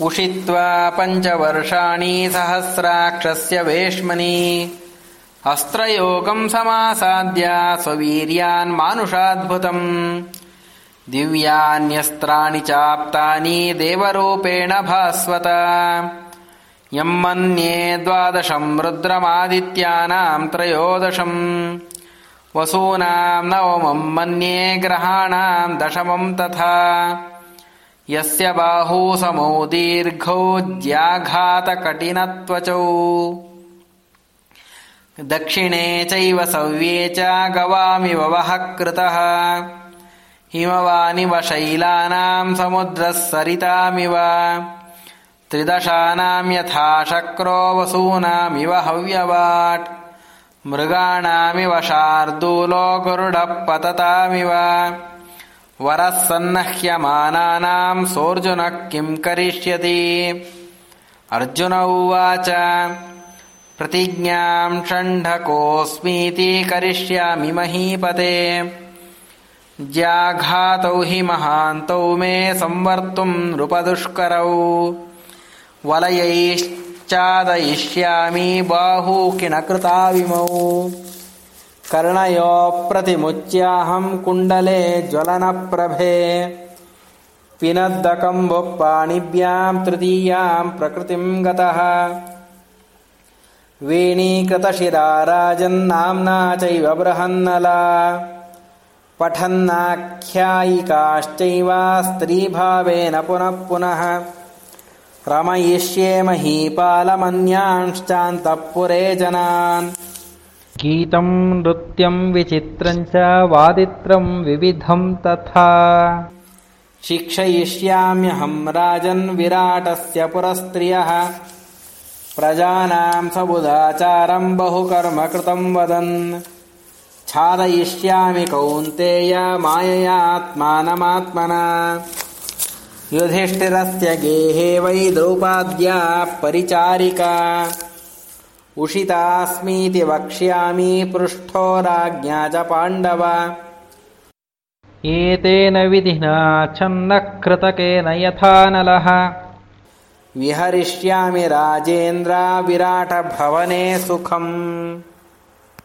उषित्वा पञ्चवर्षाणि सहस्राक्षस्य वेश्मनि। अस्त्रयोगम् समासाद्य स्ववीर्यान् मानुषाद्भुतम्। दिव्यान्यस्त्राणि चाप्तानि देवरूपेण भास्वत। यम् मन्ये द्वादशम् रुद्रमादित्यानाम् त्रयोदशम्। वसूनाम् नवमम् मन्ये ग्रहाणाम् दशमम् तथा यस्य बाहू समौ दीर्घौ ज्याघातकटिनत्वचौ दक्षिणे चैव सव्ये च गवामिव वः कृतः हिमवानिव शैलानाम् समुद्रः सरितामिव। त्रिदशानाम् यथा शक्रो वसूनामिव हव्यवाट्। मृगाणामिव शार्दूलो गरुडः पततामिव वरः सन्नह्यमानानाम् सोऽर्जुनः किम् करिष्यति? अर्जुन उवाच प्रतिज्ञाम् षण्ढकोऽस्मीति करिष्यामि महीपते। ज्याघातौ हि महान्तौ मे संवर्तुम् नृपदुष्करौ। वलयैश्चादयिष्यामि बाहूकिणकृताविमौ कर्णयोः कुण्डले ज्वलनप्रभे। पिनद्दकम्बुः पाणिभ्याम् तृतीयाम् प्रकृतिम् गतः। वेणीकृतशिरा राजन्नाम्ना चैव बृहन्नला। पठन्नाख्यायिकाश्चैव स्त्रीभावेन पुनः पुनः। रमयिष्ये महीपालमन्यांश्चान्तःपुरे जनान् गीतम् नृत्यम् विचित्रम् च वादित्रम् विविधम् तथा। शिक्षयिष्याम्यहम् राजन् विराटस्य पुरस्त्रियः। प्रजानाम् सबुदाचारम् बहुकर्म कृतम् वदन्। छादयिष्यामि कौन्तेय माययात्मानमात्मना। युधिष्ठिरस्य गेहे वै द्रौपाद्या परिचारिका उषितास्मीति वक्ष्यामि पृष्ठो राज्ञा च पाण्डव। एतेन विधिना छन्नः कृतकेन यथा नलः। विहरिष्यामि राजेन्द्र विराटभवने सुखम्